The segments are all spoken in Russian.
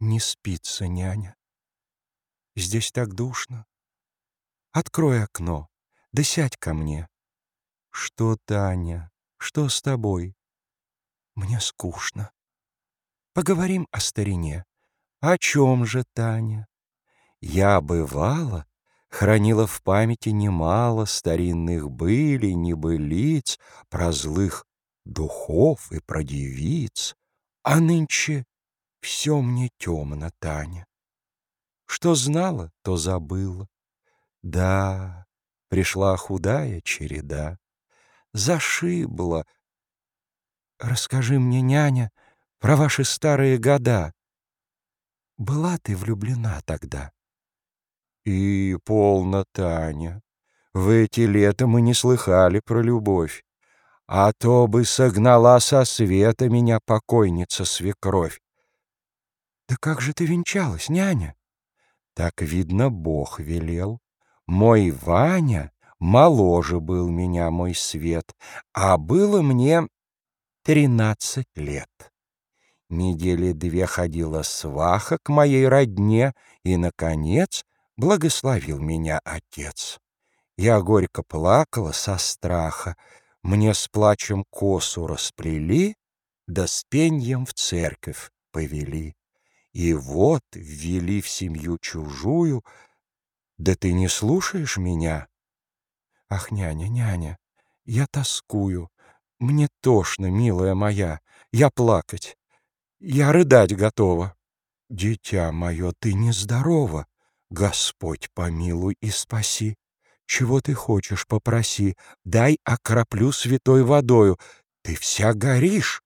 Не спится, няня. Здесь так душно. Открой окно, да сядь ко мне. Что, Таня, что с тобой? Мне скучно. Поговорим о старине. О чем же, Таня? Я бывала, хранила в памяти немало старинных былей, небылиц, про злых духов и про девиц. А нынче все мне темно, Таня. Что знала, то забыла. Да, пришла худая череда. Зашибла. Расскажи мне, няня, про ваши старые года. Была ты влюблена тогда? И полно, Таня. В эти лета мы не слыхали про любовь. А то бы согнала со света меня покойница-свекровь. Да как же ты венчалась, няня? Так, видно, Бог велел. Мой Ваня моложе был меня, мой свет, а было мне тринадцать лет. Недели две ходила сваха к моей родне, и, наконец, благословил меня отец. Я горько плакала со страха, мне с плачем косу расплели, да с пеньем в церковь повели. И вот ввели в семью чужую, да ты не слушаешь меня? Ах, няня, няня, я тоскую, мне тошно, милая моя, я плакать, я рыдать готова. Дитя мое, ты нездорова, Господь помилуй и спаси. Чего ты хочешь, попроси, дай окроплю святой водою, ты вся горишь.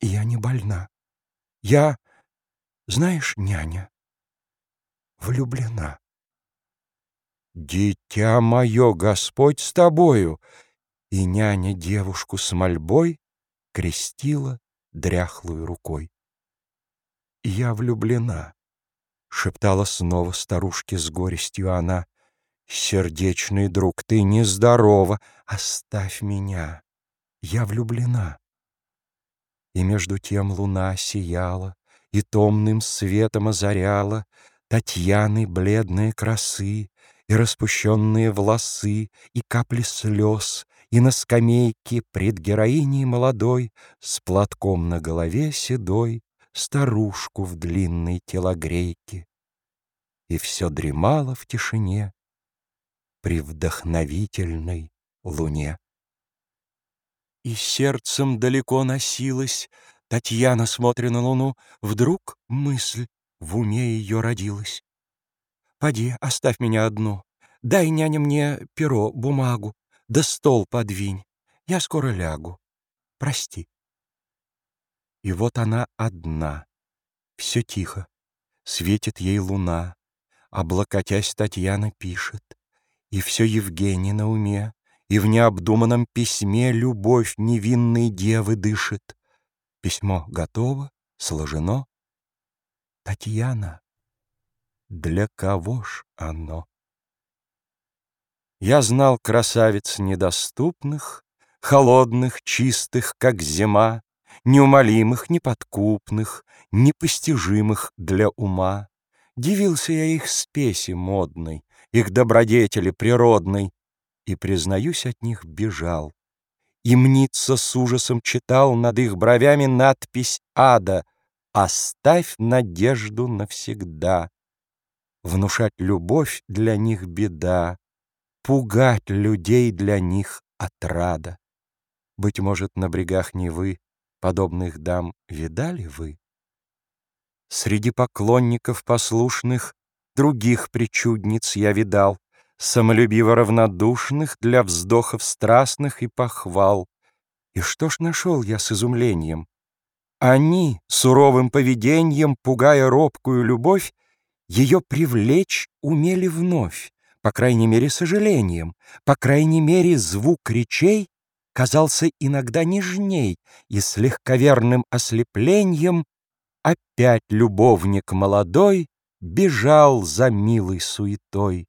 Я не больна, я знаешь, няня, влюблена. Дитя мое, Господь с тобою! И няня девушку с мольбой крестила дряхлую рукой. «Я влюблена», — шептала снова старушке с горестью она. «Сердечный друг, ты нездорова, оставь меня, я влюблена». И между тем луна сияла, и томным светом озаряла Татьяны бледные красы, и распущенные волосы, и капли слез, и на скамейке пред героиней молодой С платком на голове седой старушку в длинной телогрейке. И все дремало в тишине при вдохновительной луне. И сердцем далеко носилась Татьяна, смотря на луну, вдруг мысль в уме ее родилась. «Поди, оставь меня одну, дай, няня, мне перо, бумагу, да стол подвинь, я скоро лягу, прости». И вот она одна, все тихо, светит ей луна, облокотясь Татьяна пишет, и все Евгений на уме, и в необдуманном письме любовь невинной девы дышит. Письмо готово, сложено. Татьяна, для кого ж оно? Я знал красавиц недоступных, Холодных, чистых, как зима, Неумолимых, неподкупных, Непостижимых для ума. Дивился я их спеси модной, Их добродетели природной, И, признаюсь, от них бежал, и мнится с ужасом читал над их бровями надпись ада «Оставь надежду навсегда». Внушать любовь для них беда, Пугать людей для них отрада. Быть может, на брегах Невы Подобных дам видали вы? Среди поклонников послушных Других причудниц я видал, самолюбиво равнодушных для вздохов страстных и похвал. И что ж нашел я с изумлением? Они, суровым поведением, пугая робкую любовь, ее привлечь умели вновь, по крайней мере, сожалением, по крайней мере, звук речей казался иногда нежней, и с легковерным ослеплением опять любовник молодой бежал за милой суетой.